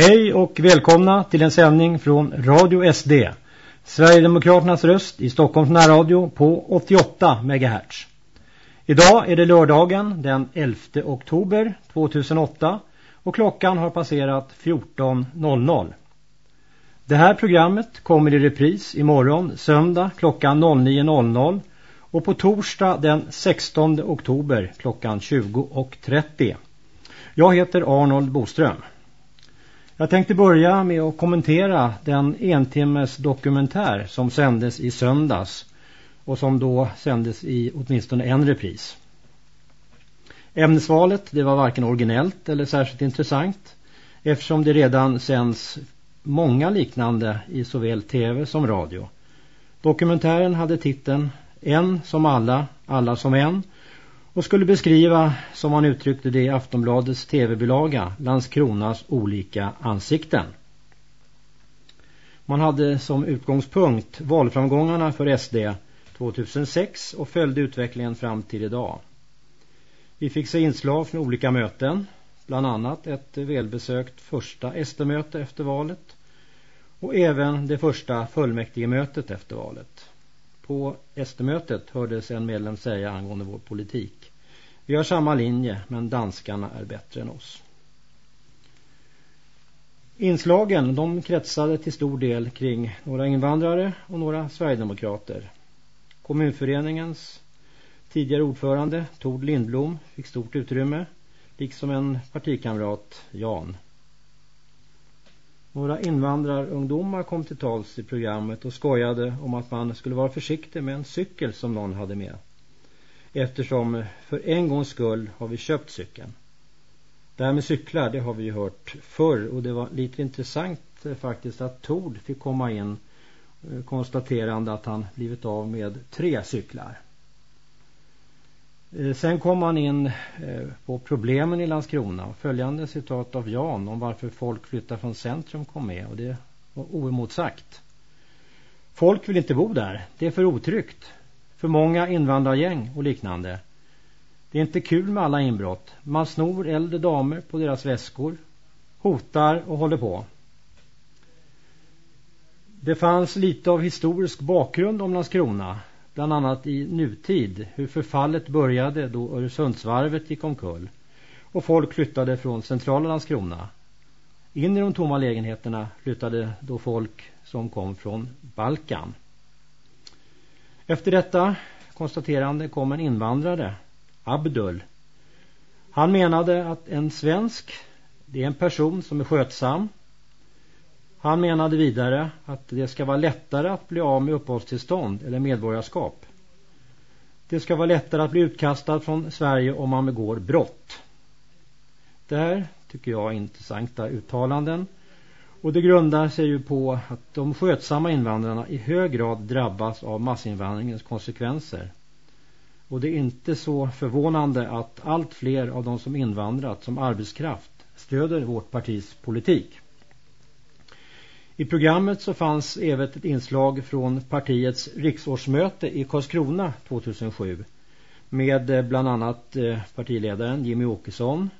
Hej och välkomna till en sändning från Radio SD. Sverigedemokraternas röst i Stockholms närradio på 88 MHz. Idag är det lördagen den 11 oktober 2008 och klockan har passerat 14.00. Det här programmet kommer i repris imorgon söndag klockan 09.00 och på torsdag den 16 oktober klockan 20.30. Jag heter Arnold Boström. Jag tänkte börja med att kommentera den entimmes dokumentär som sändes i söndags och som då sändes i åtminstone en repris. Ämnesvalet det var varken originellt eller särskilt intressant eftersom det redan sänds många liknande i såväl tv som radio. Dokumentären hade titeln En som alla, alla som en och skulle beskriva, som han uttryckte det i Aftonbladets tv-bilaga, Landskronas olika ansikten. Man hade som utgångspunkt valframgångarna för SD 2006 och följde utvecklingen fram till idag. Vi fick se inslag från olika möten, bland annat ett välbesökt första SD-möte efter valet och även det första fullmäktigemötet efter valet. På SD-mötet hördes en medlem säga angående vår politik. Vi har samma linje men danskarna är bättre än oss. Inslagen de kretsade till stor del kring några invandrare och några Sverigedemokrater. Kommunföreningens tidigare ordförande Tord Lindblom fick stort utrymme liksom en partikamrat Jan. Några invandrarungdomar kom till tals i programmet och skojade om att man skulle vara försiktig med en cykel som någon hade med. Eftersom för en gångs skull har vi köpt cykeln. Det här med cyklar det har vi ju hört förr och det var lite intressant eh, faktiskt att Tord fick komma in eh, konstaterande att han blivit av med tre cyklar. Eh, sen kom han in på problemen i Landskrona. Följande citat av Jan om varför folk flyttar från centrum kom med och det var oemotsagt. Folk vill inte bo där. Det är för otryggt. För många invandrargäng och liknande. Det är inte kul med alla inbrott. Man snor äldre damer på deras väskor. Hotar och håller på. Det fanns lite av historisk bakgrund om Landskrona. Bland annat i nutid. Hur förfallet började då Öresundsvarvet gick omkull. Och folk flyttade från centrala Landskrona. In i de tomma lägenheterna flyttade då folk som kom från Balkan. Efter detta konstaterande kom en invandrare, Abdul. Han menade att en svensk, det är en person som är skötsam. Han menade vidare att det ska vara lättare att bli av med uppehållstillstånd eller medborgarskap. Det ska vara lättare att bli utkastad från Sverige om man begår brott. Det här tycker jag är intressanta uttalanden. Och det grundar sig ju på att de skötsamma invandrarna i hög grad drabbas av massinvandringens konsekvenser. Och det är inte så förvånande att allt fler av de som invandrat som arbetskraft stöder vårt partis politik. I programmet så fanns även ett inslag från partiets riksårsmöte i Karlskrona 2007 med eh, bland annat eh, partiledaren Jimmy Åkesson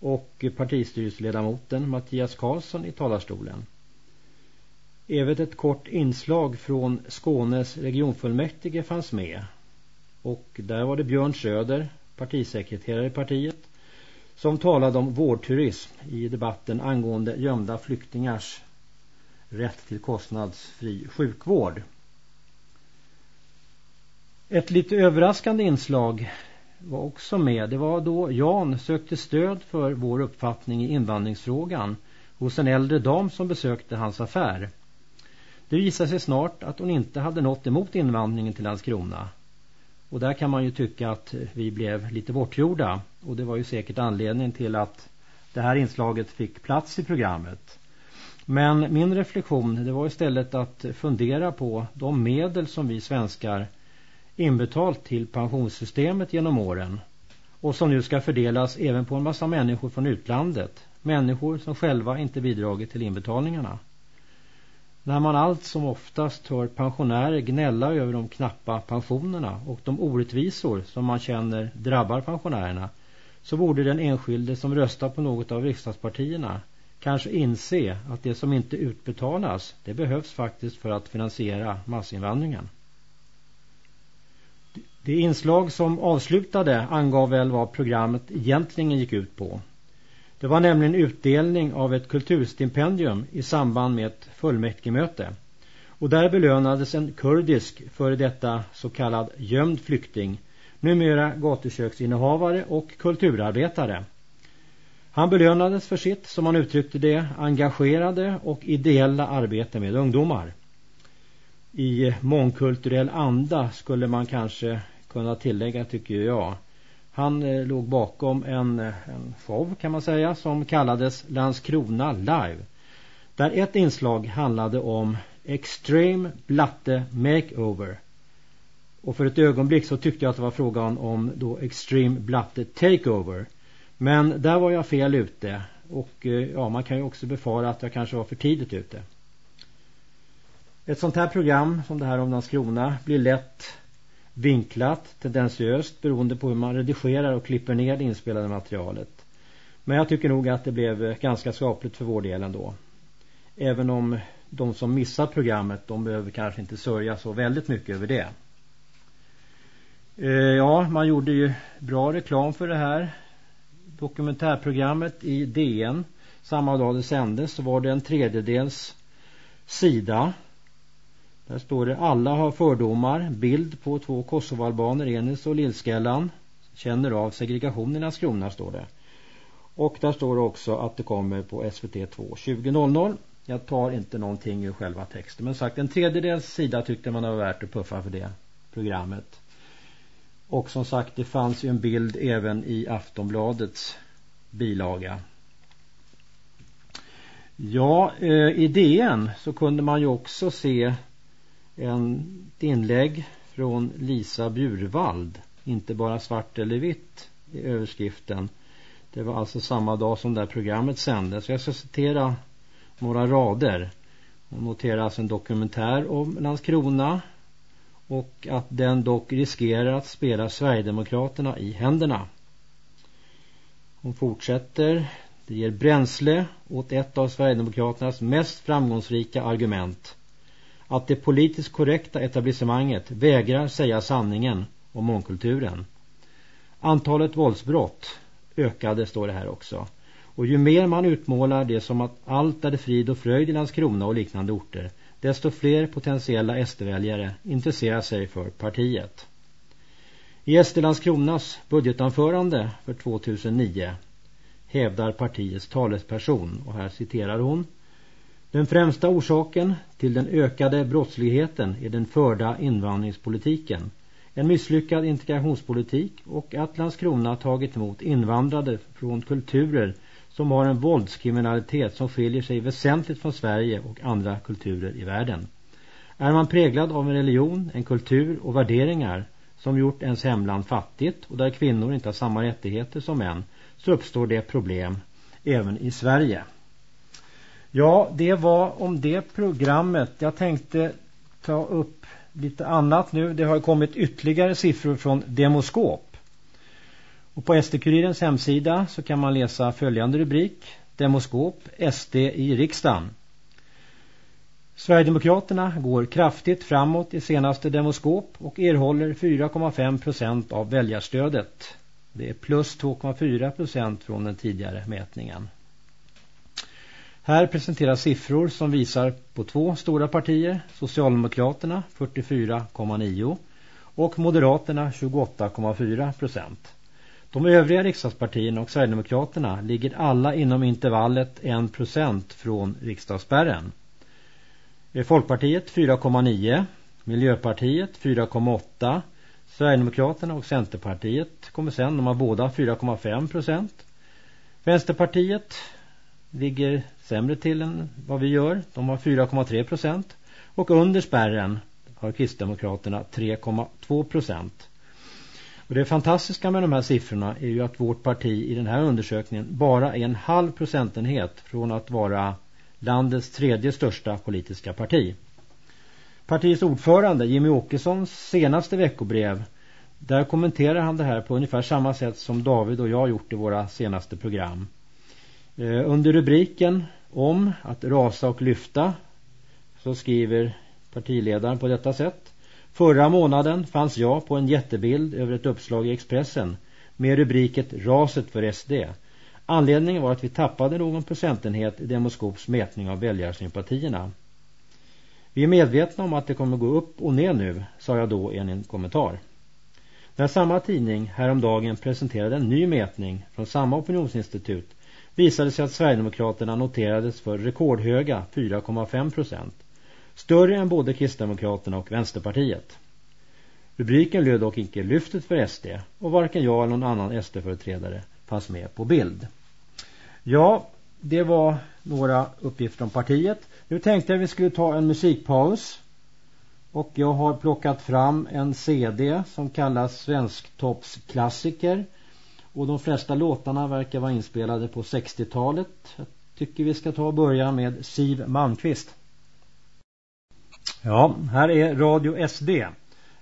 och partistyrelseledamoten Mattias Karlsson i talarstolen. Även ett kort inslag från Skånes regionfullmäktige fanns med. Och där var det Björn Söder, partisekreterare i partiet, som talade om vårdturism i debatten angående gömda flyktingars rätt till kostnadsfri sjukvård. Ett lite överraskande inslag var också med. Det var då Jan sökte stöd för vår uppfattning i invandringsfrågan hos en äldre dam som besökte hans affär. Det visade sig snart att hon inte hade något emot invandringen till Landskrona. Och där kan man ju tycka att vi blev lite bortgjorda. Och det var ju säkert anledningen till att det här inslaget fick plats i programmet. Men min reflektion det var istället att fundera på de medel som vi svenskar inbetalt till pensionssystemet genom åren och som nu ska fördelas även på en massa människor från utlandet. Människor som själva inte bidragit till inbetalningarna. När man allt som oftast hör pensionärer gnälla över de knappa pensionerna och de orättvisor som man känner drabbar pensionärerna så borde den enskilde som röstar på något av riksdagspartierna kanske inse att det som inte utbetalas det behövs faktiskt för att finansiera massinvandringen. Det inslag som avslutade angav väl vad programmet egentligen gick ut på. Det var nämligen utdelning av ett kulturstipendium i samband med ett fullmäktigemöte. Och där belönades en kurdisk före detta så kallad gömd flykting, numera gatuköksinnehavare och kulturarbetare. Han belönades för sitt, som han uttryckte det, engagerade och ideella arbete med ungdomar. I mångkulturell anda skulle man kanske kunna tillägga tycker jag. Han eh, låg bakom en, eh, en show kan man säga som kallades Landskrona Live. Där ett inslag handlade om Extreme Blatte Makeover. Och för ett ögonblick så tyckte jag att det var frågan om då Extreme Blatte Takeover. Men där var jag fel ute. Och eh, ja, man kan ju också befara att jag kanske var för tidigt ute. Ett sånt här program som det här om Landskrona blir lätt vinklat, tendensiöst beroende på hur man redigerar och klipper ner det inspelade materialet. Men jag tycker nog att det blev ganska skapligt för vår del ändå. Även om de som missar programmet, de behöver kanske inte sörja så väldigt mycket över det. Eh, ja, man gjorde ju bra reklam för det här dokumentärprogrammet i DN. Samma dag det sändes så var det en tredjedels sida där står det alla har fördomar. Bild på två kosovoalbaner, Enis och Lillskällan. Känner av segregationen i Landskrona står det. Och där står det också att det kommer på SVT 2 20.00. Jag tar inte någonting ur själva texten. Men sagt, en tredjedels sida tyckte man var värt att puffa för det programmet. Och som sagt, det fanns ju en bild även i Aftonbladets bilaga. Ja, eh, i DN så kunde man ju också se en inlägg från Lisa Bjurvald. Inte bara svart eller vitt i överskriften. Det var alltså samma dag som det här programmet sändes. Så jag ska citera några rader. Hon noterar alltså en dokumentär om Landskrona och att den dock riskerar att spela Sverigedemokraterna i händerna. Hon fortsätter. Det ger bränsle åt ett av Sverigedemokraternas mest framgångsrika argument att det politiskt korrekta etablissemanget vägrar säga sanningen om mångkulturen. Antalet våldsbrott ökade står det här också. Och ju mer man utmålar det som att allt är frid och fröjd i Landskrona och liknande orter desto fler potentiella SD-väljare intresserar sig för partiet. I SD Landskronas budgetanförande för 2009 hävdar partiets talesperson och här citerar hon den främsta orsaken till den ökade brottsligheten är den förda invandringspolitiken. En misslyckad integrationspolitik och att Landskrona tagit emot invandrade från kulturer som har en våldskriminalitet som skiljer sig väsentligt från Sverige och andra kulturer i världen. Är man präglad av en religion, en kultur och värderingar som gjort ens hemland fattigt och där kvinnor inte har samma rättigheter som män så uppstår det problem även i Sverige. Ja, det var om det programmet. Jag tänkte ta upp lite annat nu. Det har kommit ytterligare siffror från Demoskop. Och på SD-kurirens hemsida så kan man läsa följande rubrik. Demoskop SD i riksdagen. Sverigedemokraterna går kraftigt framåt i senaste demoskop och erhåller 4,5 procent av väljarstödet. Det är plus 2,4 procent från den tidigare mätningen. Här presenteras siffror som visar på två stora partier, Socialdemokraterna 44,9 och Moderaterna 28,4 procent. De övriga riksdagspartierna och Sverigedemokraterna ligger alla inom intervallet 1 procent från riksdagsspärren. Folkpartiet 4,9, Miljöpartiet 4,8, Sverigedemokraterna och Centerpartiet kommer sen, de har båda 4,5 procent. Vänsterpartiet ligger sämre till än vad vi gör. De har 4,3 procent. Och under spärren har Kristdemokraterna 3,2 procent. Och det fantastiska med de här siffrorna är ju att vårt parti i den här undersökningen bara är en halv procentenhet från att vara landets tredje största politiska parti. Partiets ordförande Jimmy Åkessons senaste veckobrev där kommenterar han det här på ungefär samma sätt som David och jag gjort i våra senaste program. Eh, under rubriken om att rasa och lyfta så skriver partiledaren på detta sätt. Förra månaden fanns jag på en jättebild över ett uppslag i Expressen med rubriket Raset för SD. Anledningen var att vi tappade någon procentenhet i Demoskops mätning av väljarsympatierna. Vi är medvetna om att det kommer gå upp och ner nu, sa jag då i en kommentar. När samma tidning häromdagen presenterade en ny mätning från samma opinionsinstitut visade sig att Sverigedemokraterna noterades för rekordhöga 4,5 procent. Större än både Kristdemokraterna och Vänsterpartiet. Rubriken löd dock inte lyftet för SD och varken jag eller någon annan SD-företrädare fanns med på bild. Ja, det var några uppgifter om partiet. Nu tänkte jag att vi skulle ta en musikpaus. Och jag har plockat fram en CD som kallas Svensktoppsklassiker. Och de flesta låtarna verkar vara inspelade på 60-talet. Jag tycker vi ska ta och börja med Siv Malmqvist. Ja, här är Radio SD.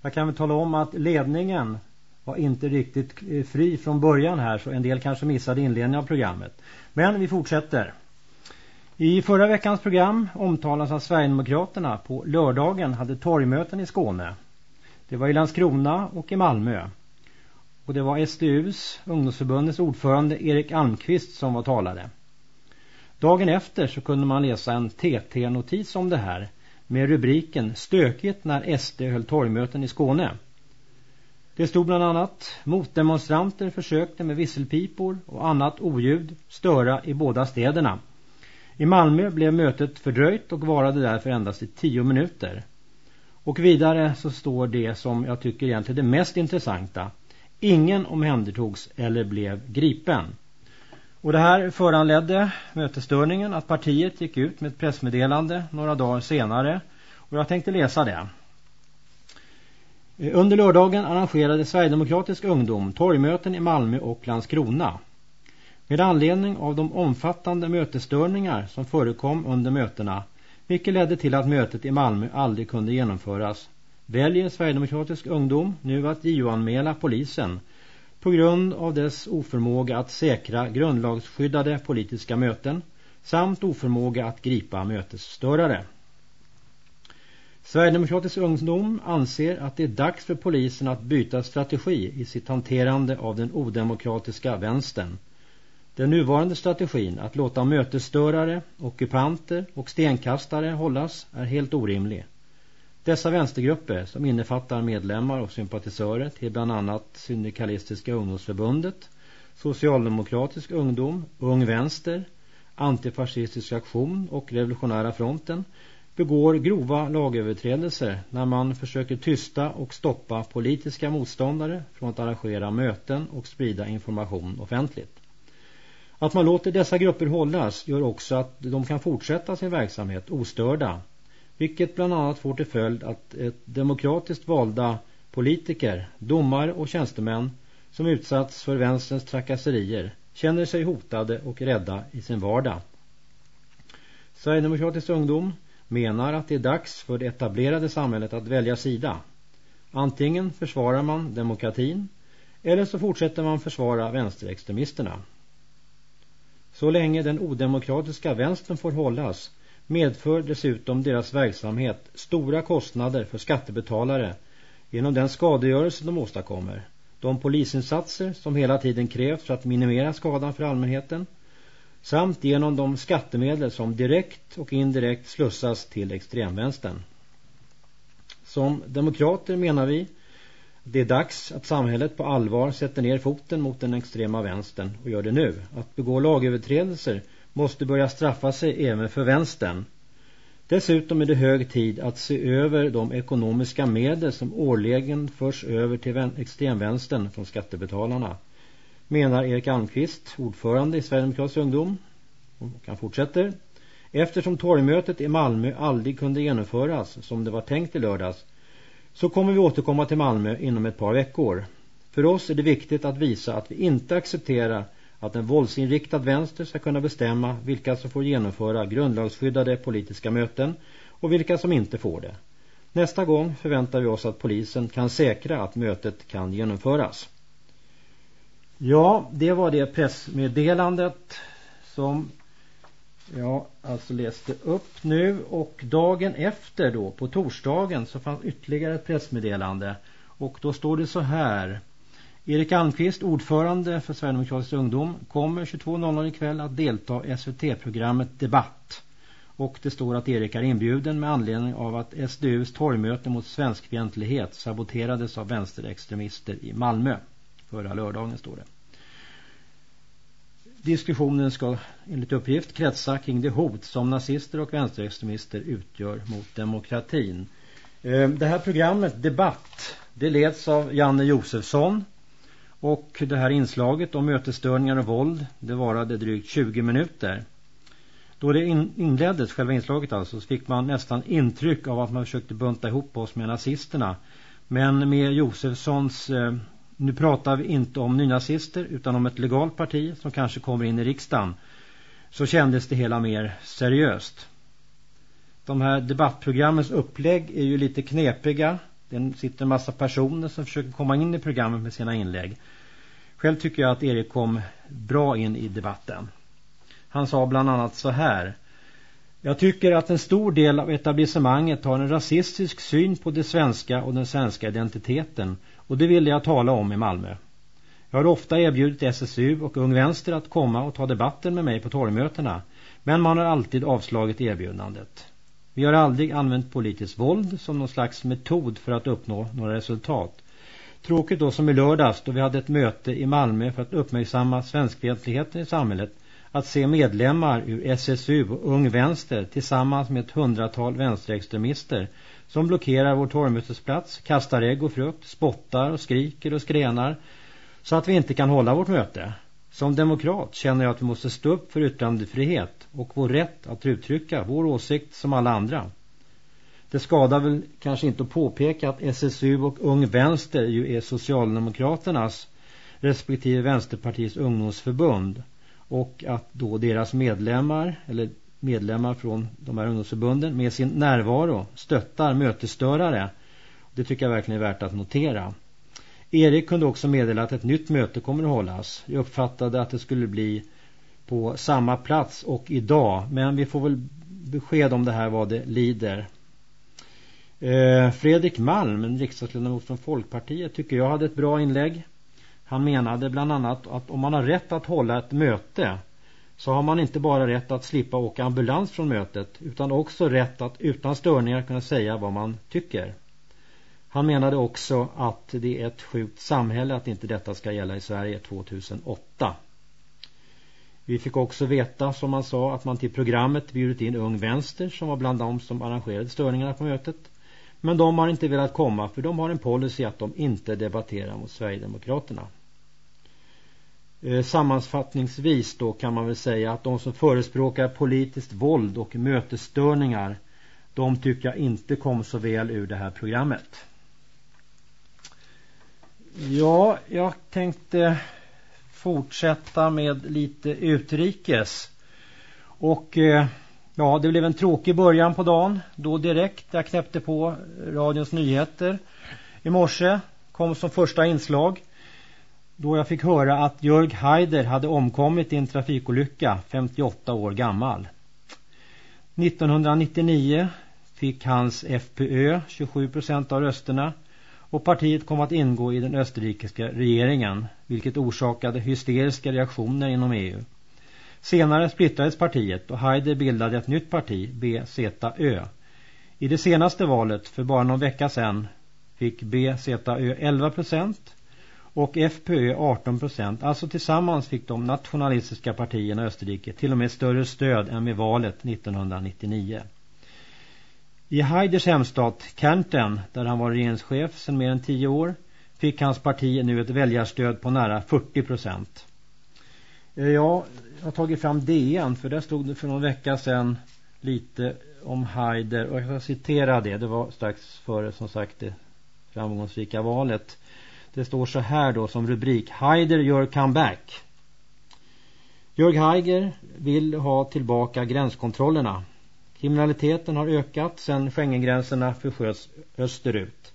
Jag kan väl tala om att ledningen var inte riktigt eh, fri från början här så en del kanske missade inledningen av programmet. Men vi fortsätter. I förra veckans program omtalas att Sverigedemokraterna på lördagen hade torgmöten i Skåne. Det var i Landskrona och i Malmö. Och det var SDUs, ungdomsförbundets ordförande Erik Almqvist som var talare. Dagen efter så kunde man läsa en TT-notis om det här med rubriken Stökigt när SD höll torgmöten i Skåne. Det stod bland annat motdemonstranter försökte med visselpipor och annat oljud störa i båda städerna. I Malmö blev mötet fördröjt och varade därför endast i tio minuter. Och vidare så står det som jag tycker egentligen det mest intressanta. Ingen omhändertogs eller blev gripen. Och det här föranledde mötesstörningen att partiet gick ut med ett pressmeddelande några dagar senare. Och jag tänkte läsa det. Under lördagen arrangerade Sverigedemokratisk ungdom torgmöten i Malmö och Landskrona. Med anledning av de omfattande mötesstörningar som förekom under mötena, vilket ledde till att mötet i Malmö aldrig kunde genomföras, väljer Sverigedemokratisk ungdom nu att JO-anmäla polisen på grund av dess oförmåga att säkra grundlagsskyddade politiska möten samt oförmåga att gripa mötesstörare. Sverigedemokratisk ungdom anser att det är dags för polisen att byta strategi i sitt hanterande av den odemokratiska vänstern. Den nuvarande strategin att låta mötesstörare, ockupanter och stenkastare hållas är helt orimlig. Dessa vänstergrupper som innefattar medlemmar och sympatisörer till bland annat Syndikalistiska ungdomsförbundet, Socialdemokratisk ungdom, Ung vänster, Antifascistisk aktion och Revolutionära fronten begår grova lagöverträdelser när man försöker tysta och stoppa politiska motståndare från att arrangera möten och sprida information offentligt. Att man låter dessa grupper hållas gör också att de kan fortsätta sin verksamhet ostörda vilket bland annat får till följd att ett demokratiskt valda politiker, domare och tjänstemän som utsatts för vänsterns trakasserier känner sig hotade och rädda i sin vardag. Sverigedemokratisk ungdom menar att det är dags för det etablerade samhället att välja sida. Antingen försvarar man demokratin eller så fortsätter man försvara vänsterextremisterna. Så länge den odemokratiska vänstern får hållas medför dessutom deras verksamhet stora kostnader för skattebetalare genom den skadegörelse de åstadkommer, de polisinsatser som hela tiden krävs för att minimera skadan för allmänheten samt genom de skattemedel som direkt och indirekt slussas till extremvänstern. Som demokrater menar vi det är dags att samhället på allvar sätter ner foten mot den extrema vänstern och gör det nu. Att begå lagöverträdelser måste börja straffa sig även för vänstern. Dessutom är det hög tid att se över de ekonomiska medel som årligen förs över till extremvänstern från skattebetalarna. Menar Erik Almqvist, ordförande i Sverigedemokratisk ungdom. Han fortsätter. Eftersom torgmötet i Malmö aldrig kunde genomföras som det var tänkt i lördags så kommer vi återkomma till Malmö inom ett par veckor. För oss är det viktigt att visa att vi inte accepterar att en våldsinriktad vänster ska kunna bestämma vilka som får genomföra grundlagsskyddade politiska möten och vilka som inte får det. Nästa gång förväntar vi oss att polisen kan säkra att mötet kan genomföras. Ja, det var det pressmeddelandet som jag alltså läste upp nu och dagen efter då på torsdagen så fanns ytterligare ett pressmeddelande och då står det så här Erik Almqvist, ordförande för Sverigedemokratisk ungdom, kommer 22.00 ikväll att delta i SVT-programmet Debatt. Och det står att Erik är inbjuden med anledning av att SDUs torgmöte mot svenskfientlighet saboterades av vänsterextremister i Malmö. Förra lördagen står det. Diskussionen ska enligt uppgift kretsa kring det hot som nazister och vänsterextremister utgör mot demokratin. Eh, det här programmet Debatt det leds av Janne Josefsson och det här inslaget om mötesstörningar och våld det varade drygt 20 minuter. Då det inleddes, själva inslaget alltså, så fick man nästan intryck av att man försökte bunta ihop oss med nazisterna. Men med Josefssons, eh, nu pratar vi inte om nynazister utan om ett legalt parti som kanske kommer in i riksdagen, så kändes det hela mer seriöst. De här debattprogrammens upplägg är ju lite knepiga. Det sitter en massa personer som försöker komma in i programmet med sina inlägg. Själv tycker jag att Erik kom bra in i debatten. Han sa bland annat så här. Jag tycker att en stor del av etablissemanget har en rasistisk syn på det svenska och den svenska identiteten. Och det ville jag tala om i Malmö. Jag har ofta erbjudit SSU och Ung Vänster att komma och ta debatten med mig på torgmötena. Men man har alltid avslagit erbjudandet. Vi har aldrig använt politiskt våld som någon slags metod för att uppnå några resultat. Tråkigt då som i lördags då vi hade ett möte i Malmö för att uppmärksamma svenskfientligheten i samhället att se medlemmar ur SSU och Ung Vänster tillsammans med ett hundratal vänsterextremister som blockerar vår torgmötesplats, kastar ägg och frukt, spottar och skriker och skrenar så att vi inte kan hålla vårt möte. Som demokrat känner jag att vi måste stå upp för yttrandefrihet och vår rätt att uttrycka vår åsikt som alla andra. Det skadar väl kanske inte att påpeka att SSU och Ung Vänster ju är Socialdemokraternas respektive Vänsterpartiets ungdomsförbund och att då deras medlemmar eller medlemmar från de här ungdomsförbunden med sin närvaro stöttar mötesstörare. Det tycker jag verkligen är värt att notera. Erik kunde också meddela att ett nytt möte kommer att hållas. Jag uppfattade att det skulle bli på samma plats och idag. Men vi får väl besked om det här vad det lider. Eh, Fredrik Malm, en riksdagsledamot från Folkpartiet, tycker jag hade ett bra inlägg. Han menade bland annat att om man har rätt att hålla ett möte så har man inte bara rätt att slippa åka ambulans från mötet utan också rätt att utan störningar kunna säga vad man tycker. Han menade också att det är ett sjukt samhälle att inte detta ska gälla i Sverige 2008. Vi fick också veta, som han sa, att man till programmet bjudit in Ung Vänster som var bland de som arrangerade störningarna på mötet. Men de har inte velat komma för de har en policy att de inte debatterar mot Sverigedemokraterna. Eh, sammanfattningsvis då kan man väl säga att de som förespråkar politiskt våld och mötesstörningar de tycker jag inte kom så väl ur det här programmet. Ja, jag tänkte fortsätta med lite utrikes. Och eh, ja, det blev en tråkig början på dagen. Då direkt jag knäppte på radions nyheter i morse kom som första inslag då jag fick höra att Jörg Haider hade omkommit i en trafikolycka 58 år gammal. 1999 fick hans FPÖ 27 % av rösterna och partiet kom att ingå i den österrikiska regeringen vilket orsakade hysteriska reaktioner inom EU. Senare splittrades partiet och Haider bildade ett nytt parti, BZÖ. I det senaste valet för bara någon vecka sedan fick BZÖ 11 procent och FPÖ 18 procent. Alltså tillsammans fick de nationalistiska partierna i Österrike till och med större stöd än vid valet 1999. I Haiders hemstad Kärnten, där han var regeringschef sedan mer än tio år, fick hans parti nu ett väljarstöd på nära 40 procent. Eh, jag har tagit fram DN för där stod det för någon vecka sedan lite om Haider och jag ska citera det. Det var strax före som sagt det framgångsrika valet. Det står så här då som rubrik Haider gör comeback. Jörg Haiger vill ha tillbaka gränskontrollerna. Kriminaliteten har ökat sedan Schengengränserna försköts österut.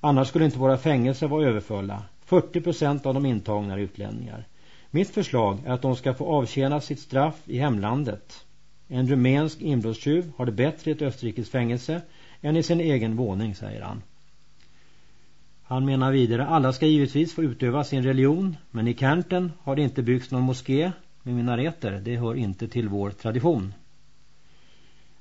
Annars skulle inte våra fängelser vara överfulla. 40 procent av de intagna är utlänningar. Mitt förslag är att de ska få avtjäna sitt straff i hemlandet. En rumänsk inbrottstjuv har det bättre i ett österrikiskt fängelse än i sin egen våning, säger han. Han menar vidare, alla ska givetvis få utöva sin religion, men i Kärnten har det inte byggts någon moské med minareter. Det hör inte till vår tradition.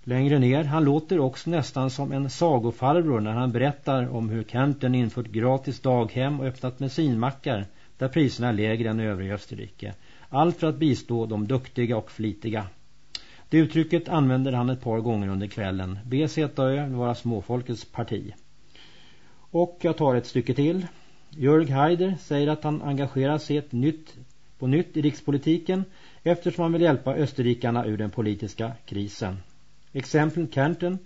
Längre ner, han låter också nästan som en sagofarbror när han berättar om hur Kärnten infört gratis daghem och öppnat bensinmackar där priserna är lägre än övriga Österrike. Allt för att bistå de duktiga och flitiga. Det uttrycket använder han ett par gånger under kvällen. BZÖ, vara småfolkets parti. Och jag tar ett stycke till. Jörg Haider säger att han engagerar sig ett nytt, på nytt i rikspolitiken eftersom han vill hjälpa österrikarna ur den politiska krisen. Exemplen Kärnten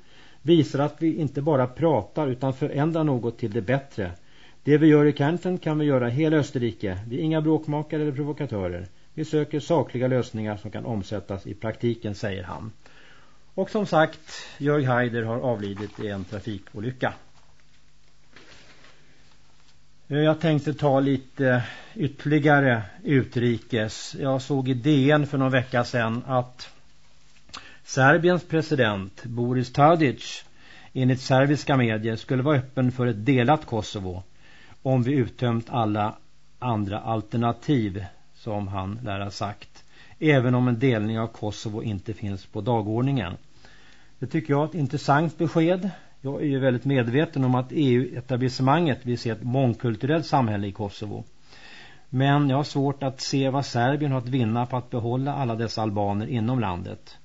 visar att vi inte bara pratar utan förändrar något till det bättre. Det vi gör i Kärnten kan vi göra i hela Österrike. Vi är inga bråkmakare eller provokatörer. Vi söker sakliga lösningar som kan omsättas i praktiken, säger han. Och som sagt, Jörg Haider har avlidit i en trafikolycka. Eh, jag tänkte ta lite ytterligare utrikes. Jag såg i DN för någon vecka sedan att Serbiens president Boris Tadic enligt serbiska medier skulle vara öppen för ett delat Kosovo om vi uttömt alla andra alternativ som han lär ha sagt. Även om en delning av Kosovo inte finns på dagordningen. Det tycker jag är ett intressant besked. Jag är ju väldigt medveten om att EU-etablissemanget vill se ett mångkulturellt samhälle i Kosovo. Men jag har svårt att se vad Serbien har att vinna på att behålla alla dessa albaner inom landet.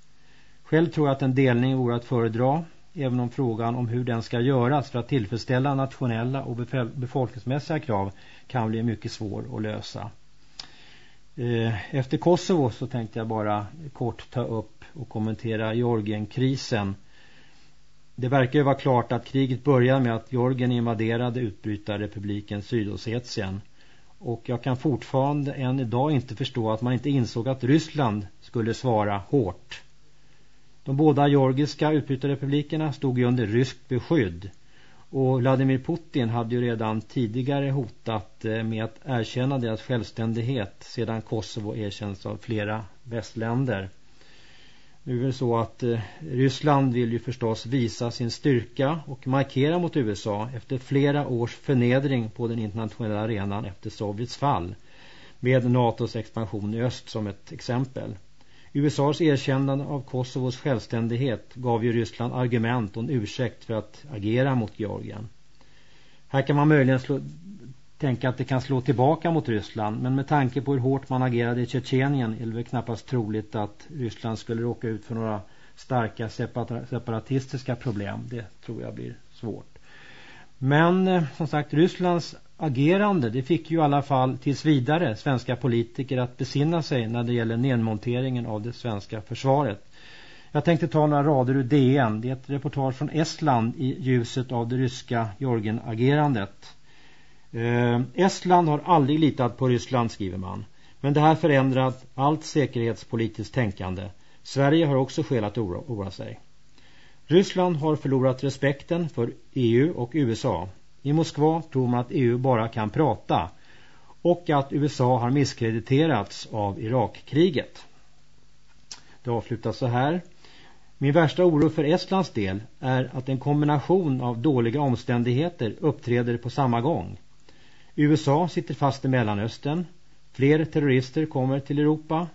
Själv tror jag att en delning vore att föredra, även om frågan om hur den ska göras för att tillfredsställa nationella och befolkningsmässiga krav kan bli mycket svår att lösa. Eh, efter Kosovo så tänkte jag bara kort ta upp och kommentera Georgienkrisen det verkar ju vara klart att kriget började med att Georgien invaderade utbrytarrepubliken Sydossetien. Och jag kan fortfarande än idag inte förstå att man inte insåg att Ryssland skulle svara hårt. De båda georgiska utbrytarrepublikerna stod ju under ryskt beskydd. Och Vladimir Putin hade ju redan tidigare hotat eh, med att erkänna deras självständighet sedan Kosovo erkänns av flera västländer. Nu är det så att eh, Ryssland vill ju förstås visa sin styrka och markera mot USA efter flera års förnedring på den internationella arenan efter Sovjets fall med NATOs expansion i öst som ett exempel. USAs erkännande av Kosovos självständighet gav ju Ryssland argument och en ursäkt för att agera mot Georgien. Här kan man möjligen slå, tänka att det kan slå tillbaka mot Ryssland. Men med tanke på hur hårt man agerade i Tjetjenien är det väl knappast troligt att Ryssland skulle råka ut för några starka separatistiska problem. Det tror jag blir svårt. Men eh, som sagt, Rysslands agerande det fick ju i alla fall tills vidare svenska politiker att besinna sig när det gäller nedmonteringen av det svenska försvaret. Jag tänkte ta några rader ur DN. Det är ett reportage från Estland i ljuset av det ryska Jorgen-agerandet. Eh, Estland har aldrig litat på Ryssland, skriver man. Men det här förändrat allt säkerhetspolitiskt tänkande. Sverige har också skäl att oroa, oroa sig. Ryssland har förlorat respekten för EU och USA. I Moskva tror man att EU bara kan prata och att USA har misskrediterats av Irakkriget. Det avslutas så här. Min värsta oro för Estlands del är att en kombination av dåliga omständigheter uppträder på samma gång. USA sitter fast i Mellanöstern. Fler terrorister kommer till Europa.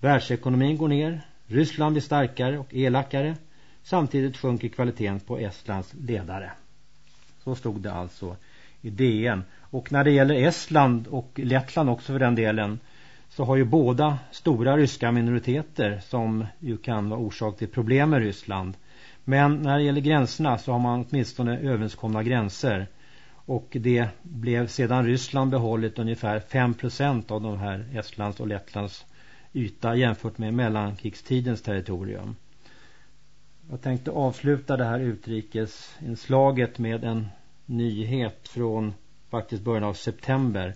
Världsekonomin går ner. Ryssland blir starkare och elakare. Samtidigt sjunker kvaliteten på Estlands ledare. Så stod det alltså i DN. Och när det gäller Estland och Lettland också för den delen så har ju båda stora ryska minoriteter som ju kan vara orsak till problem med Ryssland. Men när det gäller gränserna så har man åtminstone överenskomna gränser. Och det blev sedan Ryssland behållit ungefär 5% av de här Estlands och Lettlands yta jämfört med mellankrigstidens territorium. Jag tänkte avsluta det här utrikesinslaget med en nyhet från faktiskt början av september.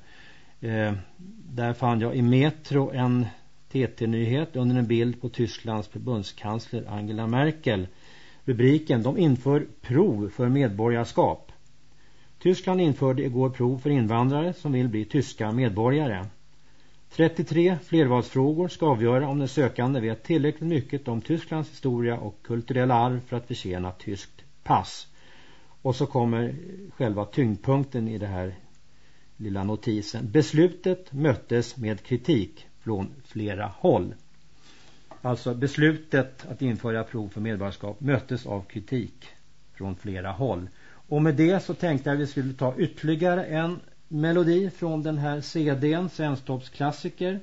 Eh, där fann jag i Metro en TT-nyhet under en bild på Tysklands förbundskansler Angela Merkel. Rubriken, de inför prov för medborgarskap. Tyskland införde igår prov för invandrare som vill bli tyska medborgare. 33 flervalsfrågor ska avgöra om den sökande vet tillräckligt mycket om Tysklands historia och kulturella arv för att förtjäna tyskt pass. Och så kommer själva tyngdpunkten i det här lilla notisen. Beslutet möttes med kritik från flera håll. Alltså beslutet att införa prov för medborgarskap möttes av kritik från flera håll. Och med det så tänkte jag att vi skulle ta ytterligare en melodi från den här CDn, Svensktoppsklassiker.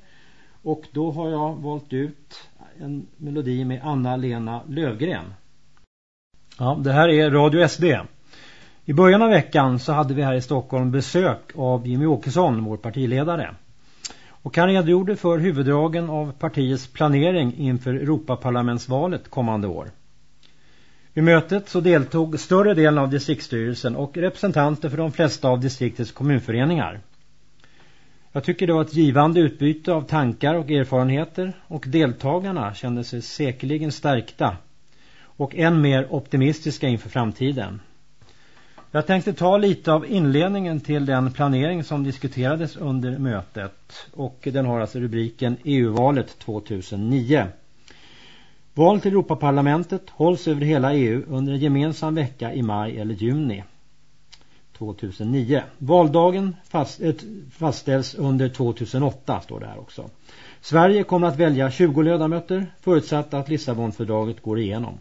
Och då har jag valt ut en melodi med Anna-Lena Lövgren. Ja, det här är Radio SD. I början av veckan så hade vi här i Stockholm besök av Jimmy Åkesson, vår partiledare. Och han redogjorde för huvuddragen av partiets planering inför Europaparlamentsvalet kommande år. Vid mötet så deltog större delen av distriktsstyrelsen och representanter för de flesta av distriktets kommunföreningar. Jag tycker det var ett givande utbyte av tankar och erfarenheter och deltagarna kände sig säkerligen stärkta och än mer optimistiska inför framtiden. Jag tänkte ta lite av inledningen till den planering som diskuterades under mötet och den har alltså rubriken EU-valet 2009. Val till Europaparlamentet hålls över hela EU under en gemensam vecka i maj eller juni 2009. Valdagen fast, eh, fastställs under 2008 står det här också. Sverige kommer att välja 20 ledamöter förutsatt att Lissabonfördraget går igenom.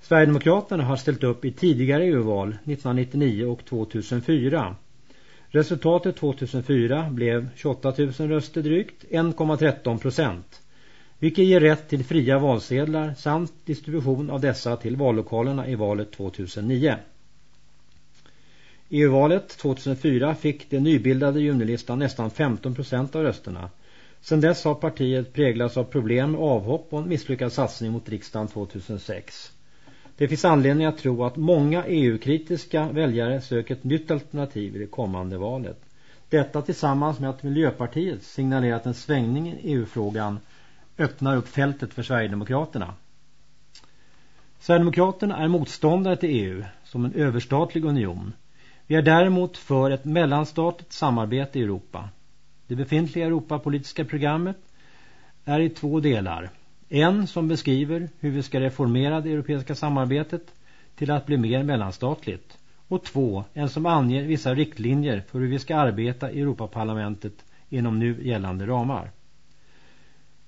Sverigedemokraterna har ställt upp i tidigare EU-val 1999 och 2004. Resultatet 2004 blev 28 000 röster drygt, 1,13 procent. Vilket ger rätt till fria valsedlar samt distribution av dessa till vallokalerna i valet 2009. EU-valet 2004 fick den nybildade junilistan nästan 15 procent av rösterna. Sedan dess har partiet präglats av problem, avhopp och en misslyckad satsning mot riksdagen 2006. Det finns anledning att tro att många EU-kritiska väljare söker ett nytt alternativ i det kommande valet. Detta tillsammans med att Miljöpartiet signalerat en svängning i EU-frågan öppnar upp fältet för Sverigedemokraterna. Sverigedemokraterna är motståndare till EU som en överstatlig union. Vi är däremot för ett mellanstatligt samarbete i Europa. Det befintliga Europapolitiska programmet är i två delar. En som beskriver hur vi ska reformera det europeiska samarbetet till att bli mer mellanstatligt. Och två, en som anger vissa riktlinjer för hur vi ska arbeta i Europaparlamentet inom nu gällande ramar.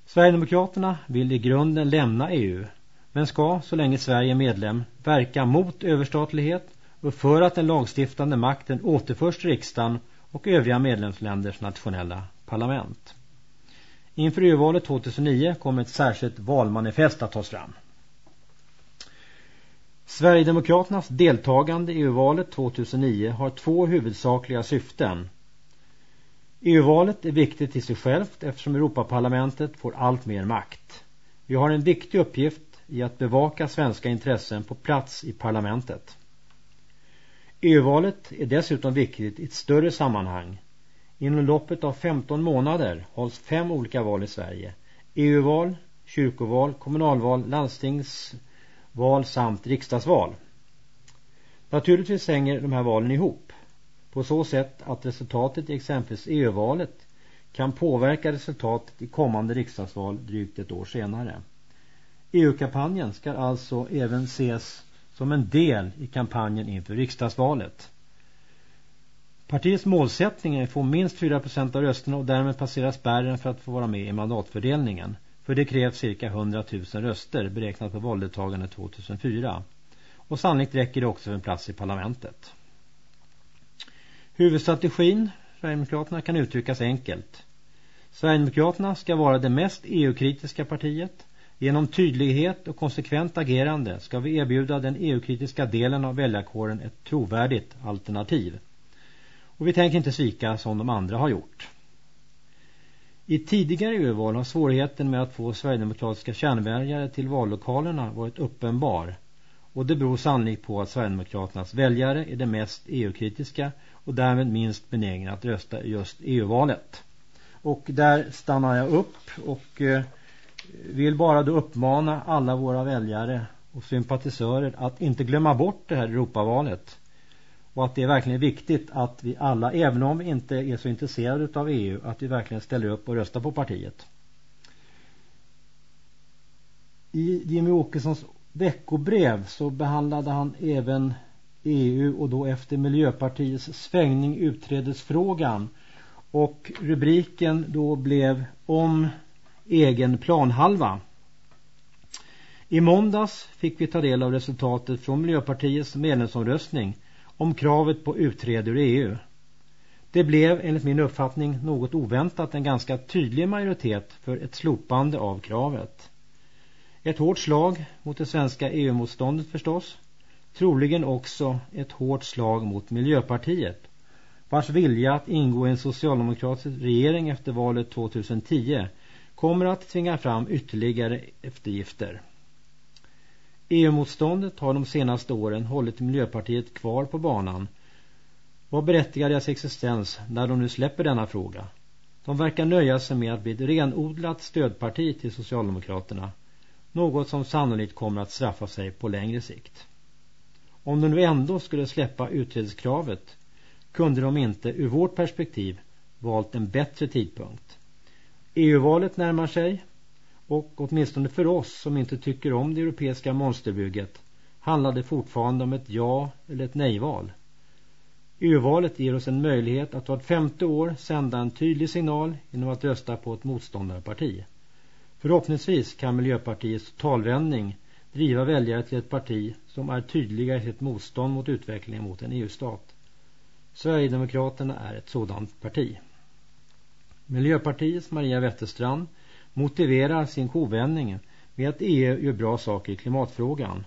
Sverigedemokraterna vill i grunden lämna EU men ska, så länge Sverige är medlem, verka mot överstatlighet och för att den lagstiftande makten återförs till riksdagen och övriga medlemsländers nationella parlament. Inför EU-valet 2009 kommer ett särskilt valmanifest att tas fram. Sverigedemokraternas deltagande i EU-valet 2009 har två huvudsakliga syften. EU-valet är viktigt i sig självt eftersom Europaparlamentet får allt mer makt. Vi har en viktig uppgift i att bevaka svenska intressen på plats i parlamentet. EU-valet är dessutom viktigt i ett större sammanhang. Inom loppet av 15 månader hålls fem olika val i Sverige. EU-val, kyrkoval, kommunalval, landstingsval samt riksdagsval. Naturligtvis hänger de här valen ihop på så sätt att resultatet i exempelvis EU-valet kan påverka resultatet i kommande riksdagsval drygt ett år senare. EU-kampanjen ska alltså även ses som en del i kampanjen inför riksdagsvalet. Partiets målsättning är att få minst 4% av rösterna och därmed passera spärren för att få vara med i mandatfördelningen. För det krävs cirka 100 000 röster beräknat på valdeltagande 2004. Och sannolikt räcker det också för en plats i parlamentet. Huvudstrategin Sverigedemokraterna kan uttryckas enkelt. Sverigedemokraterna ska vara det mest EU-kritiska partiet. Genom tydlighet och konsekvent agerande ska vi erbjuda den EU-kritiska delen av väljarkåren ett trovärdigt alternativ. Och vi tänker inte svika som de andra har gjort. I tidigare EU-val har svårigheten med att få Sverigedemokratiska kärnväljare till vallokalerna varit uppenbar. Och det beror sannolikt på att Sverigedemokraternas väljare är det mest EU-kritiska och därmed minst benägna att rösta i just EU-valet. Och där stannar jag upp och eh, vill bara då uppmana alla våra väljare och sympatisörer att inte glömma bort det här Europavalet och att det är verkligen viktigt att vi alla, även om vi inte är så intresserade av EU, att vi verkligen ställer upp och röstar på partiet. I Jimmy Åkessons veckobrev så behandlade han även EU och då efter Miljöpartiets svängning utredesfrågan och rubriken då blev om egen planhalva. I måndags fick vi ta del av resultatet från Miljöpartiets medlemsomröstning om kravet på utträde ur EU. Det blev enligt min uppfattning något oväntat en ganska tydlig majoritet för ett slopande av kravet. Ett hårt slag mot det svenska EU-motståndet förstås. Troligen också ett hårt slag mot Miljöpartiet vars vilja att ingå i en socialdemokratisk regering efter valet 2010 kommer att tvinga fram ytterligare eftergifter. EU-motståndet har de senaste åren hållit Miljöpartiet kvar på banan. Vad berättigar deras existens när de nu släpper denna fråga? De verkar nöja sig med att bli ett renodlat stödparti till Socialdemokraterna. Något som sannolikt kommer att straffa sig på längre sikt. Om de nu ändå skulle släppa utträdeskravet kunde de inte ur vårt perspektiv valt en bättre tidpunkt. EU-valet närmar sig och åtminstone för oss som inte tycker om det europeiska monsterbygget handlar det fortfarande om ett ja eller ett nej-val. EU-valet ger oss en möjlighet att vart femte år sända en tydlig signal genom att rösta på ett motståndarparti. Förhoppningsvis kan Miljöpartiets totalvändning driva väljare till ett parti som är tydligare i sitt motstånd mot utvecklingen mot en EU-stat. Sverigedemokraterna är ett sådant parti. Miljöpartiets Maria Wetterstrand motiverar sin kovändning med att EU gör bra saker i klimatfrågan.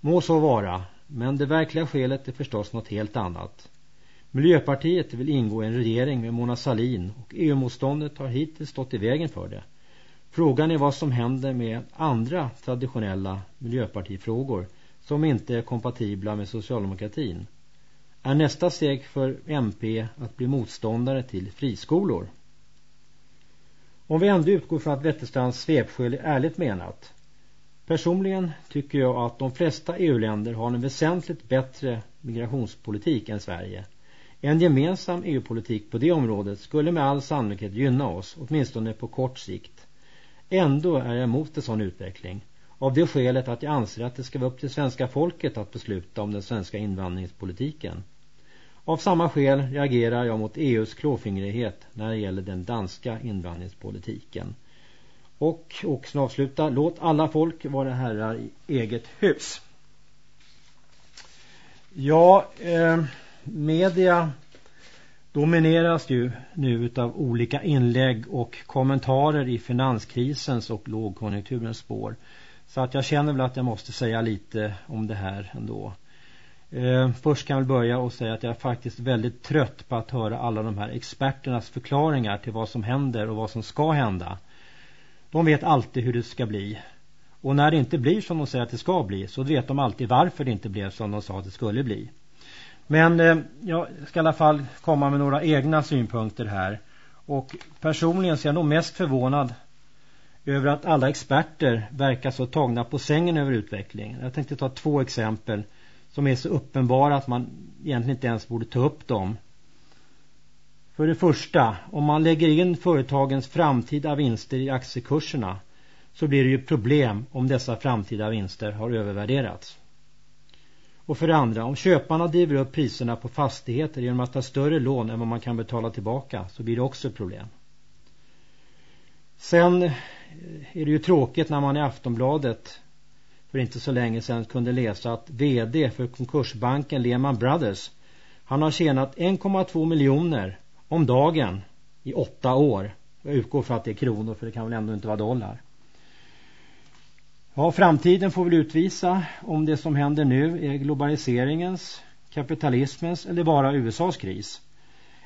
Må så vara, men det verkliga skälet är förstås något helt annat. Miljöpartiet vill ingå i en regering med Mona Salin och EU-motståndet har hittills stått i vägen för det. Frågan är vad som händer med andra traditionella miljöpartifrågor som inte är kompatibla med socialdemokratin. Är nästa steg för MP att bli motståndare till friskolor? Om vi ändå utgår från att Wetterstrands svepskäl är ärligt menat. Personligen tycker jag att de flesta EU-länder har en väsentligt bättre migrationspolitik än Sverige. En gemensam EU-politik på det området skulle med all sannolikhet gynna oss, åtminstone på kort sikt. Ändå är jag emot en sån utveckling. Av det skälet att jag anser att det ska vara upp till svenska folket att besluta om den svenska invandringspolitiken. Av samma skäl reagerar jag mot EUs klåfingrighet när det gäller den danska invandringspolitiken. Och också avsluta, låt alla folk vara herrar i eget hus. Ja, eh, media domineras ju nu av olika inlägg och kommentarer i finanskrisens och lågkonjunkturens spår. Så att jag känner väl att jag måste säga lite om det här ändå. Eh, först kan jag börja och säga att jag är faktiskt väldigt trött på att höra alla de här experternas förklaringar till vad som händer och vad som ska hända. De vet alltid hur det ska bli. Och när det inte blir som de säger att det ska bli så vet de alltid varför det inte blev som de sa att det skulle bli. Men eh, jag ska i alla fall komma med några egna synpunkter här. Och personligen så är jag nog mest förvånad över att alla experter verkar så tagna på sängen över utvecklingen. Jag tänkte ta två exempel som är så uppenbara att man egentligen inte ens borde ta upp dem. För det första, om man lägger in företagens framtida vinster i aktiekurserna så blir det ju problem om dessa framtida vinster har övervärderats. Och för det andra, om köparna driver upp priserna på fastigheter genom att ta större lån än vad man kan betala tillbaka så blir det också ett problem. Sen eh, är det ju tråkigt när man i Aftonbladet för inte så länge sedan kunde läsa att vd för konkursbanken Lehman Brothers han har tjänat 1,2 miljoner om dagen i åtta år. Jag utgår för att det är kronor för det kan väl ändå inte vara dollar. Ja, framtiden får väl utvisa om det som händer nu är globaliseringens, kapitalismens eller bara USAs kris.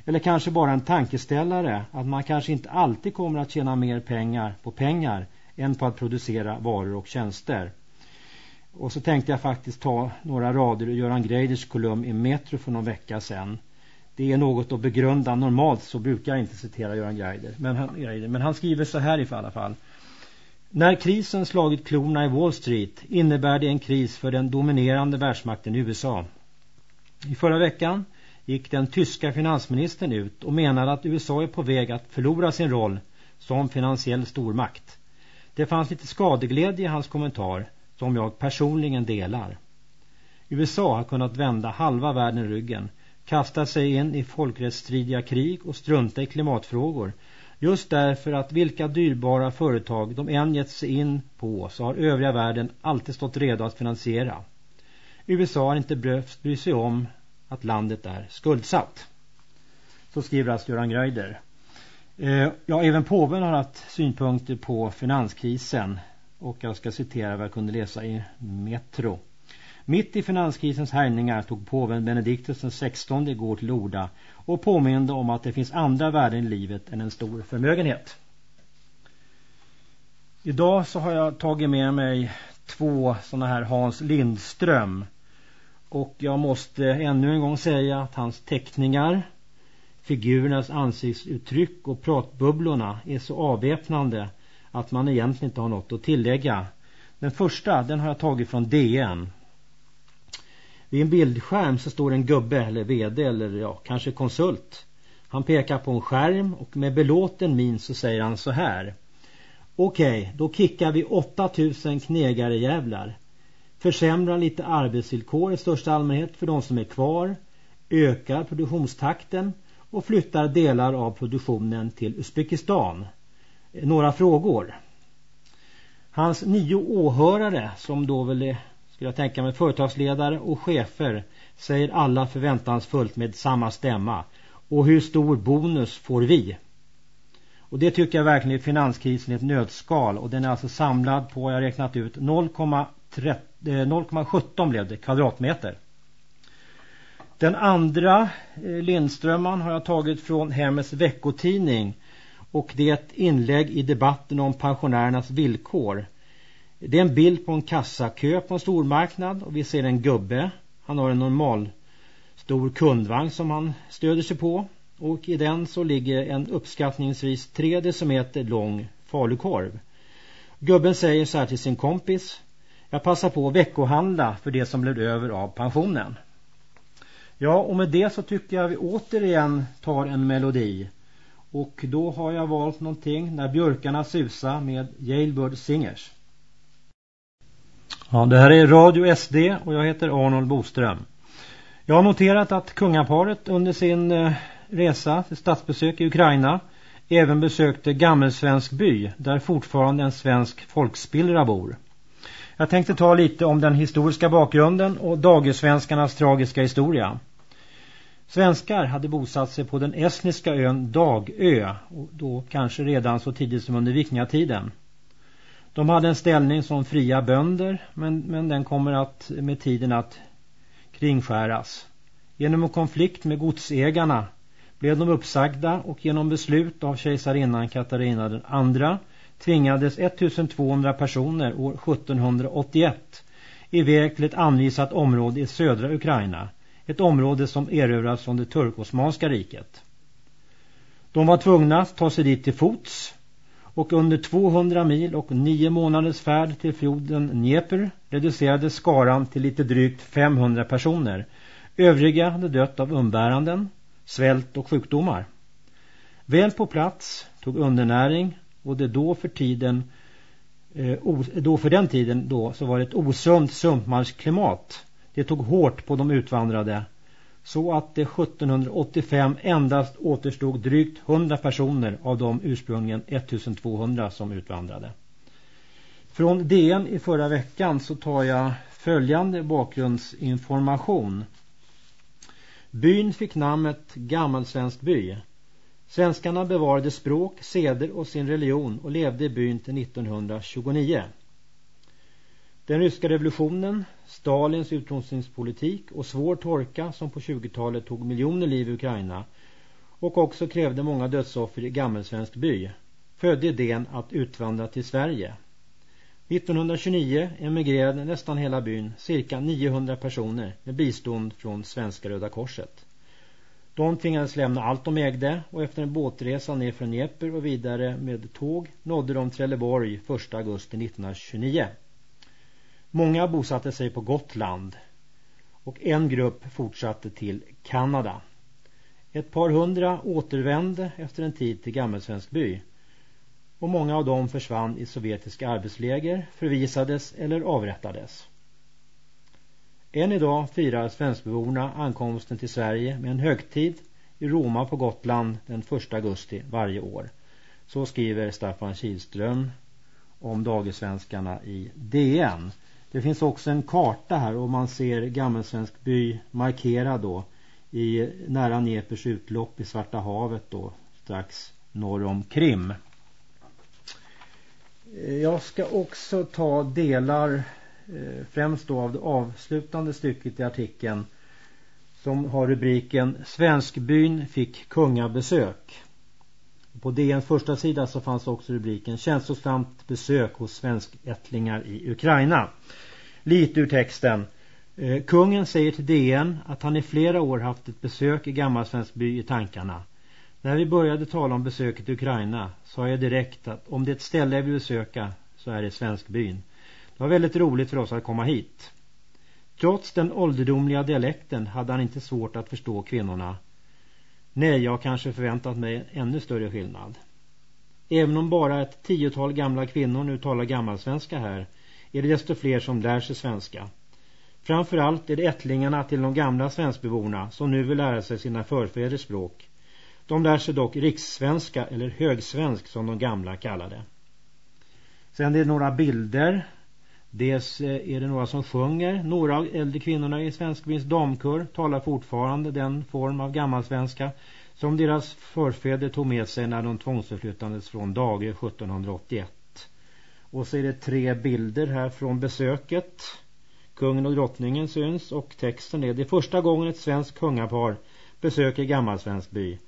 Eller kanske bara en tankeställare att man kanske inte alltid kommer att tjäna mer pengar på pengar än på att producera varor och tjänster. Och så tänkte jag faktiskt ta några rader ur Göran Greiders kolumn i Metro för någon vecka sedan. Det är något att begrunda. Normalt så brukar jag inte citera Göran Greider. Men han, men han skriver så här i alla fall. När krisen slagit klorna i Wall Street innebär det en kris för den dominerande världsmakten USA. I förra veckan gick den tyska finansministern ut och menade att USA är på väg att förlora sin roll som finansiell stormakt. Det fanns lite skadeglädje i hans kommentar som jag personligen delar. USA har kunnat vända halva världen ryggen, kasta sig in i folkrättsstridiga krig och strunta i klimatfrågor. Just därför att vilka dyrbara företag de än gett sig in på så har övriga världen alltid stått redo att finansiera. USA har inte behövt bry sig om att landet är skuldsatt. Så skriver alltså Göran Greider. Eh, ja, även påven har haft synpunkter på finanskrisen och jag ska citera vad jag kunde läsa i Metro. Mitt i finanskrisens härjningar tog påven Benediktus den 16 igår till orda och påminde om att det finns andra värden i livet än en stor förmögenhet. Idag så har jag tagit med mig två sådana här Hans Lindström och jag måste ännu en gång säga att hans teckningar, figurernas ansiktsuttryck och pratbubblorna är så avväpnande att man egentligen inte har något att tillägga. Den första den har jag tagit från DN. Vid en bildskärm så står en gubbe eller vd eller ja, kanske konsult. Han pekar på en skärm och med belåten min så säger han så här. Okej, okay, då kickar vi 8000 knegare jävlar försämrar lite arbetsvillkor i största allmänhet för de som är kvar, ökar produktionstakten och flyttar delar av produktionen till Uzbekistan. Några frågor. Hans nio åhörare som då väl är, jag tänka mig, företagsledare och chefer säger alla förväntansfullt med samma stämma. Och hur stor bonus får vi? Och det tycker jag verkligen är finanskrisen i ett nödskal och den är alltså samlad på, jag har räknat ut, 0,17 eh, blev det kvadratmeter. Den andra eh, Lindströmman har jag tagit från Hemmets veckotidning och det är ett inlägg i debatten om pensionärernas villkor. Det är en bild på en kassakö på en stormarknad och vi ser en gubbe. Han har en normal stor kundvagn som han stöder sig på och i den så ligger en uppskattningsvis 3 decimeter lång falukorv. Gubben säger så här till sin kompis jag passar på att veckohandla för det som blev över av pensionen. Ja, och med det så tycker jag vi återigen tar en melodi. Och då har jag valt någonting när björkarna susar med Jailbird Singers. Ja, det här är Radio SD och jag heter Arnold Boström. Jag har noterat att kungaparet under sin eh, resa till statsbesök i Ukraina även besökte Gammelsvensk by där fortfarande en svensk folkspillra bor. Jag tänkte ta lite om den historiska bakgrunden och dagersvenskarnas tragiska historia. Svenskar hade bosatt sig på den estniska ön Dagö, och då kanske redan så tidigt som under vikingatiden. De hade en ställning som fria bönder, men, men den kommer att med tiden att kringskäras. Genom en konflikt med godsägarna blev de uppsagda och genom beslut av kejsarinnan Katarina den andra tvingades 1200 personer år 1781 iväg till ett anvisat område i södra Ukraina. Ett område som erövrats från det turkosmanska riket. De var tvungna att ta sig dit till fots och under 200 mil och nio månaders färd till floden Dnieper reducerades skaran till lite drygt 500 personer. Övriga hade dött av umbäranden, svält och sjukdomar. Väl på plats tog undernäring och det då för tiden eh, då för den tiden då så var det ett osunt sumpmarsklimat. Det tog hårt på de utvandrade så att det 1785 endast återstod drygt 100 personer av de ursprungligen 1200 som utvandrade. Från DN i förra veckan så tar jag följande bakgrundsinformation. Byn fick namnet Gammelsvensk by. Svenskarna bevarade språk, seder och sin religion och levde i byn till 1929. Den ryska revolutionen, Stalins utrotningspolitik och svår torka som på 20-talet tog miljoner liv i Ukraina och också krävde många dödsoffer i Gammelsvensk by födde idén att utvandra till Sverige. 1929 emigrerade nästan hela byn, cirka 900 personer med bistånd från Svenska Röda Korset. De tvingades lämna allt de ägde och efter en båtresa ner från Dnieper och vidare med tåg nådde de Trelleborg 1 augusti 1929. Många bosatte sig på Gotland och en grupp fortsatte till Kanada. Ett par hundra återvände efter en tid till Gammelsvensk by och många av dem försvann i sovjetiska arbetsläger, förvisades eller avrättades. Än idag firar svenskbeborna ankomsten till Sverige med en högtid i Roma på Gotland den 1 augusti varje år. Så skriver Staffan Kihlström om dagisvenskarna i DN. Det finns också en karta här och man ser Gammelsvensk by markerad då i nära Nepers utlopp i Svarta havet då strax norr om Krim. Eh, jag ska också ta delar eh, främst då av det avslutande stycket i artikeln som har rubriken Svenskbyn fick kungabesök. På DNs första sida så fanns också rubriken Känslosamt besök hos svenskättlingar i Ukraina. Lite ur texten. Eh, kungen säger till DN att han i flera år haft ett besök i Gammalsvenskby i tankarna. När vi började tala om besöket i Ukraina sa jag direkt att om det är ett ställe jag vill besöka så är det Svenskbyn. Det var väldigt roligt för oss att komma hit. Trots den ålderdomliga dialekten hade han inte svårt att förstå kvinnorna. Nej, jag kanske förväntat mig ännu större skillnad. Även om bara ett tiotal gamla kvinnor nu talar gammalsvenska här är det desto fler som lär sig svenska. Framförallt är det ättlingarna till de gamla svenskbeborna som nu vill lära sig sina förfäders språk. De lär sig dock rikssvenska eller högsvensk som de gamla kallade. Sen är det några bilder. Dels eh, är det några som sjunger. Några av äldre kvinnorna i Svenskbyns damkör talar fortfarande den form av gammalsvenska som deras förfäder tog med sig när de tvångsförflyttades från Dagö 1781. Och så är det tre bilder här från besöket. Kungen och drottningen syns och texten är det första gången ett svenskt kungapar besöker Gammalsvensk by.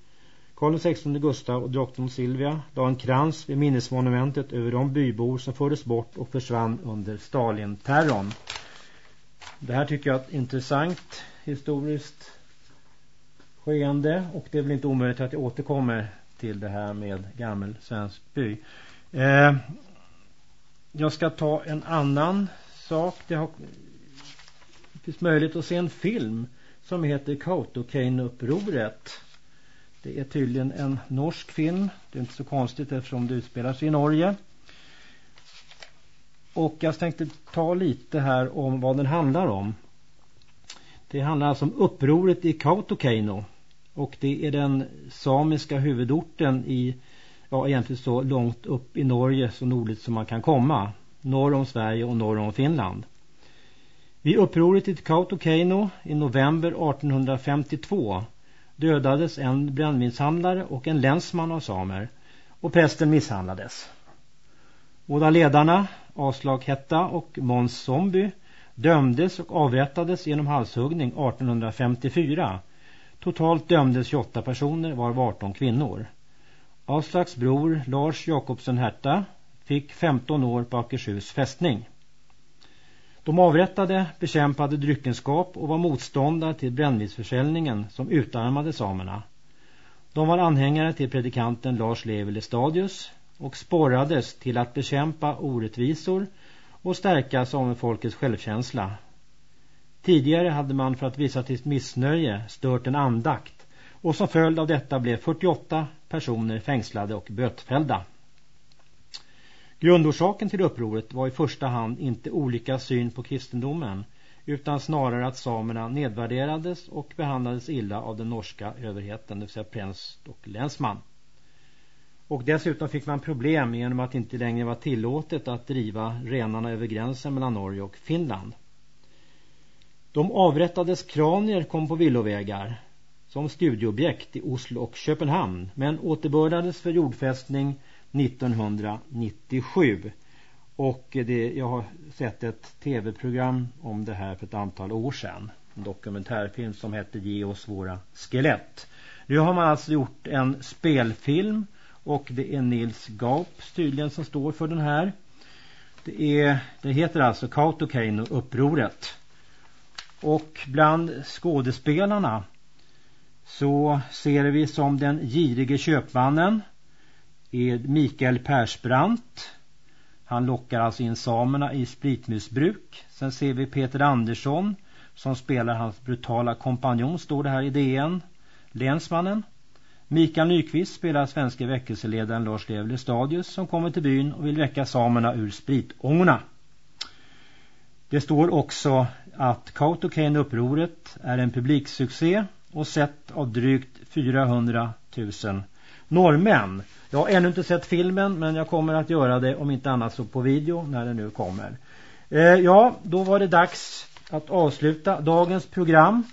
Karl XVI Gustav och drottning Silvia la en krans vid minnesmonumentet över de bybor som fördes bort och försvann under Stalin-terrorn. Det här tycker jag är ett intressant historiskt skeende och det är väl inte omöjligt att jag återkommer till det här med gammel svensk by. Eh, jag ska ta en annan sak. Det, har, det finns möjlighet att se en film som heter Kautokeinupproret. upproret det är tydligen en norsk film. Det är inte så konstigt eftersom det utspelar sig i Norge. Och jag tänkte ta lite här om vad den handlar om. Det handlar alltså om upproret i Kautokeino. Och det är den samiska huvudorten i, ja egentligen så långt upp i Norge så nordligt som man kan komma. Norr om Sverige och norr om Finland. Vid upproret i Kautokeino i november 1852 dödades en brännvinshandlare och en länsman av samer och prästen misshandlades. Båda ledarna, Aslag Hetta och Måns Zombie, dömdes och avrättades genom halshuggning 1854. Totalt dömdes 28 personer var 18 kvinnor. Aslags bror Lars Jakobsen Herta fick 15 år på Akershus fästning. De avrättade bekämpade dryckenskap och var motståndare till brännvinsförsäljningen som utarmade samerna. De var anhängare till predikanten Lars Levi Stadius och sporrades till att bekämpa orättvisor och stärka samefolkets självkänsla. Tidigare hade man för att visa sitt missnöje stört en andakt och som följd av detta blev 48 personer fängslade och bötfällda. Grundorsaken till upproret var i första hand inte olika syn på kristendomen utan snarare att samerna nedvärderades och behandlades illa av den norska överheten, det vill säga präst och länsman. Och dessutom fick man problem genom att det inte längre var tillåtet att driva renarna över gränsen mellan Norge och Finland. De avrättades kranier kom på villovägar som studieobjekt i Oslo och Köpenhamn men återbördades för jordfästning 1997. Och det, jag har sett ett tv-program om det här för ett antal år sedan. En dokumentärfilm som hette Ge oss våra skelett. Nu har man alltså gjort en spelfilm och det är Nils Gaup tydligen som står för den här. Det, är, det heter alltså Kautokeino upproret. Och bland skådespelarna så ser vi som den girige köpmannen är Mikael Persbrandt. Han lockar alltså in samerna i spritmissbruk. Sen ser vi Peter Andersson som spelar hans brutala kompanjon står det här i DN. Länsmannen. Mikael Nyqvist spelar svenska väckelseledaren Lars Levle Stadius som kommer till byn och vill väcka samerna ur spritångorna. Det står också att Kautokeino-upproret är en publiksuccé och sett av drygt 400 000 norrmän. Jag har ännu inte sett filmen men jag kommer att göra det om inte annat så på video när den nu kommer. Eh, ja, då var det dags att avsluta dagens program.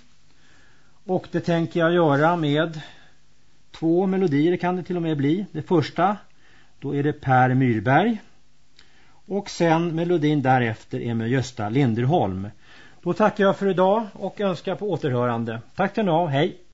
Och det tänker jag göra med två melodier kan det till och med bli. Det första, då är det Per Myrberg. Och sen melodin därefter är med Gösta Linderholm. Då tackar jag för idag och önskar på återhörande. Tack till nu, hej!